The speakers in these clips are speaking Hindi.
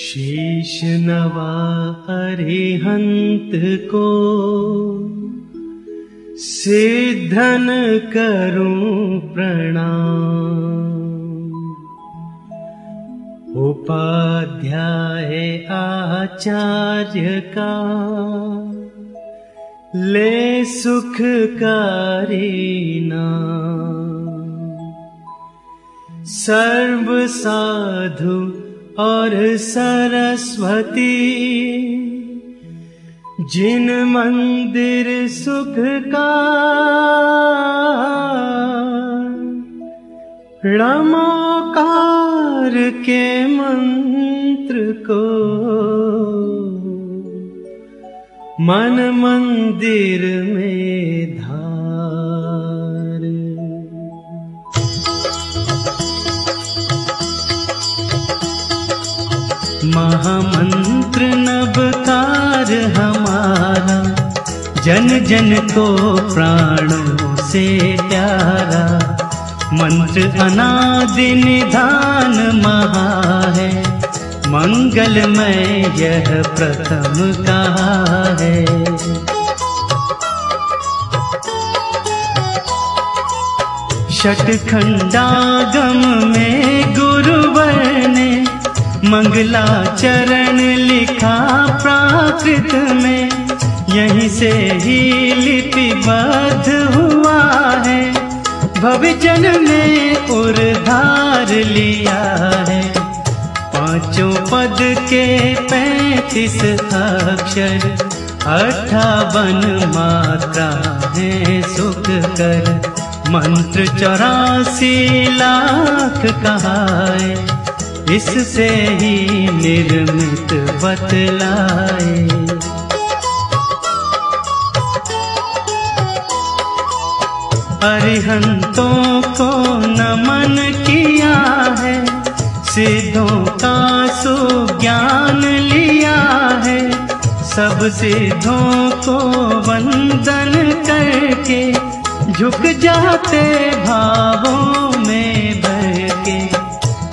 शीश नवा अरिहंत को सिद्धन करूं प्रणाम। उपाध्याय आचार्य का ले सुखकारी नाम। सर्व साधु और सरस्वती। जिन मंदिर सुख का णमोकार के मंत्र को मन मंदिर में धार महामंत्र नवकार हमारा, जन जन को प्राणों से प्यारा। मंत्र अनादि निधान महा है, मंगलमय यह प्रथम कहा है। षटखंडागम में गुरुवर ने मंगला चरण लिखा प्राकृत में। यहीं से ही लिपिबद्ध हुआ है। भविजन में उर्धार लिया है। पाँचों पद के पैंतीस अक्षर, अठावन मात्रा है सुख कर मंत्र चौरासी लाख कहा है इससे ही निर्मित बतलाए। अरिहंतों को नमन किया है, सिद्धों का सुज्ञान लिया है। सब सिद्धों को वंदन करके झुक जाते भावों में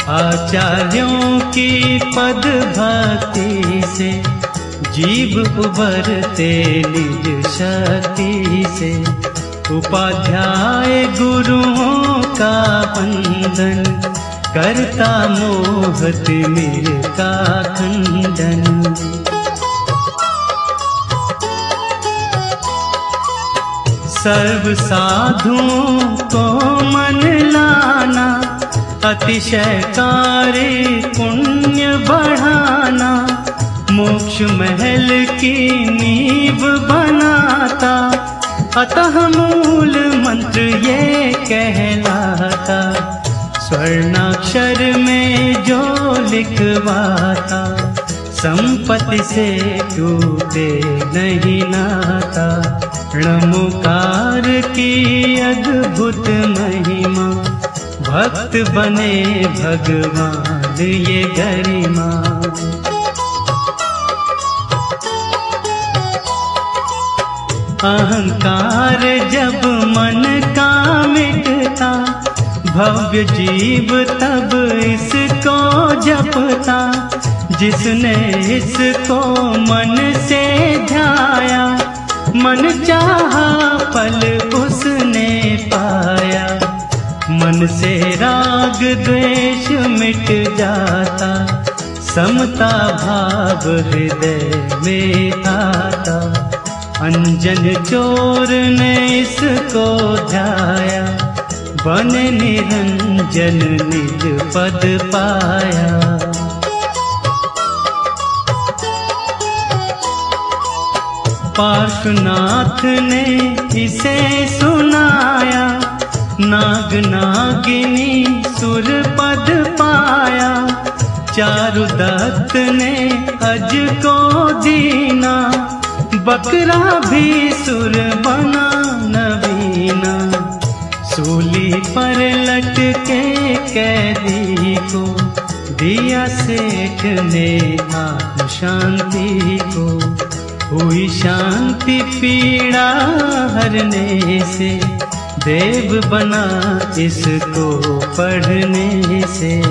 आचार्यों की पद भक्ति से, जीव उबरते निज शक्ति से। उपाध्याय गुरुओं का बंधन करता मोहत मेर का खंडन। सर्व साधुओं को लाना अतिशय कार्य पुण्य बढ़ाना, मोक्ष महल की नींव बनाता। अतः मूल मंत्र ये कहलाता, स्वर्णाक्षर में जो लिखवाता, संपत्ति से टूटे नहीं नाता। णमुकार की अद्भुत महिमा। भक्त बने भगवान, ये गरिमा। अहंकार जब मन का मिटता, भव्य जीव तब इसको जपता, जिसने इसको मन से ध्याया, मन चाहा फल मन से राग द्वेष मिट जाता, समता भाव हृदय में आता। अंजन चोर ने इसको ध्याया, बन निरंजन निज पद पाया। पार्श्वनाथ ने इसे सुनाया नाग नागिनी सुर पद पाया। चारु दत्त ने अज को दीना बकरा भी सुर बना नवीना। सूली पर लटके कैदी को, दिया सेठ ने आत्म शांति को। हुई शांति पीड़ा हरने से, देव बना इसको पढ़ने से।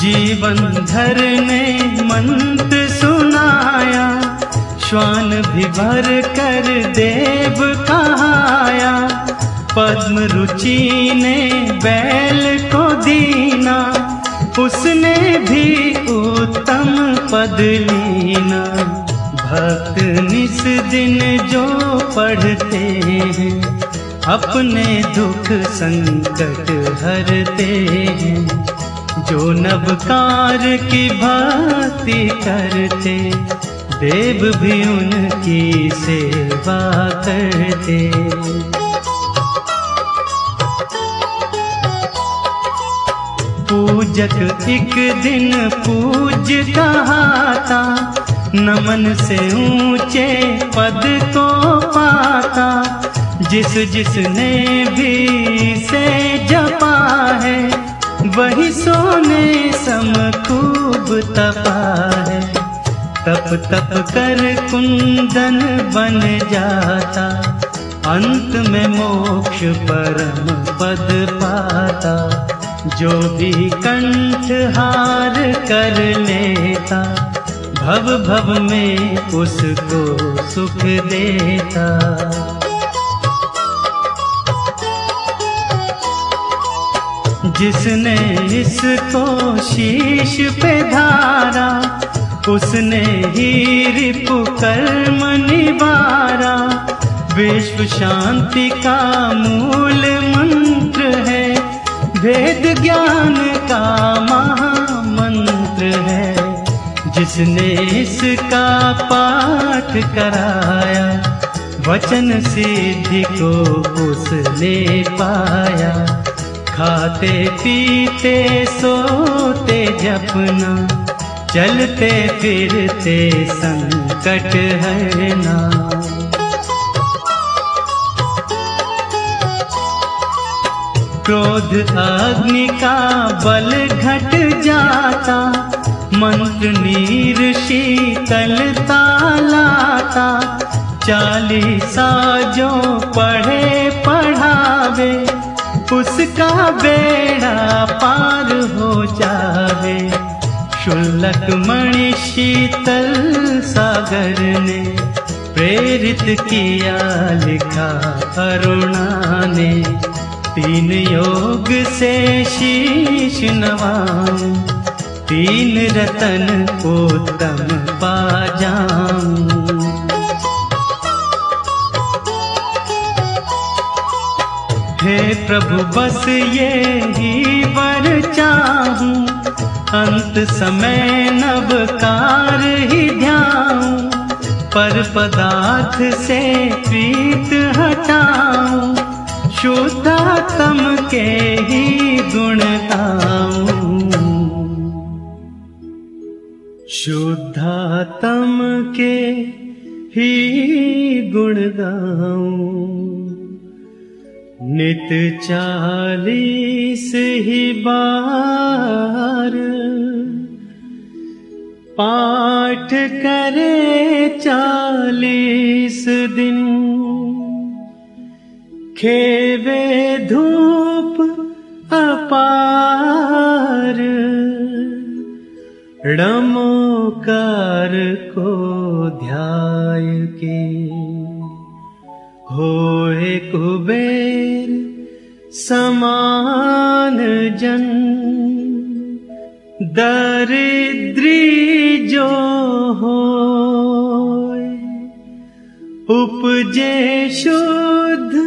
जीवन धर ने मंत्र सुनाया, श्वान भी भर कर देव कहाया, पद्म रुचि ने बैल को दीना। उसने भी उत्तम पद लीना। भक्त निस दिन जो पढ़ते हैं, अपने दुख संकट हरते हैं। जो नवकार की भक्ति करते, देव भी उनकी सेवा करते। पूजक एक दिन पूज कहाता नमन से ऊँचे पद को पाता। जिस जिसने भी से जपा है, वही सोने सम खूब तपा है। तप तप कर कुंदन बन जाता, अंत में मोक्ष परम पद पाता। जो भी कंठ हार कर लेता, भव भव में उसको सुख देता। जिसने इसको शीश पे धारा, उसने ही रिपु कर्म निवारा। विश्व शांति का मूल मंत्र वेद ज्ञान का महामंत्र है, जिसने इसका पाठ कराया। वचन सिद्धि को उसने पाया। खाते, पीते, सोते, जपना, चलते, फिरते, संकट है क्रोध अग्नि का बल घट जाता, मंत्र नीर शीतलता लाता चालीसा जो पढ़े पढ़ावे, उसका बेड़ा पार हो जावे। शुल्लक मणि शीतल सागर ने प्रेरित किया लिखा अरुणा ने। तीन योग से शीश नवाऊं, तीन रतन उत्तम पाजाऊं हे प्रभु, बस ये ही वर चाहूँ, अंत समय नवकार ही ध्याऊं, पर पदार्थ से प्रीत हटाऊं। शुद्धात्म के ही गुण शुद्धात्म के ही गुण नित चालीस ही बार पाठ करे चालीस खेवे धूप अपार णमोकार को ध्याय के। होए कुबेर, समान जन, दरिद्री जो हो उपजे शुद्ध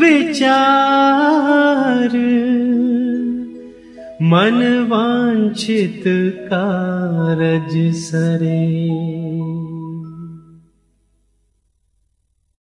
विचार। मन वांछित कारज सरे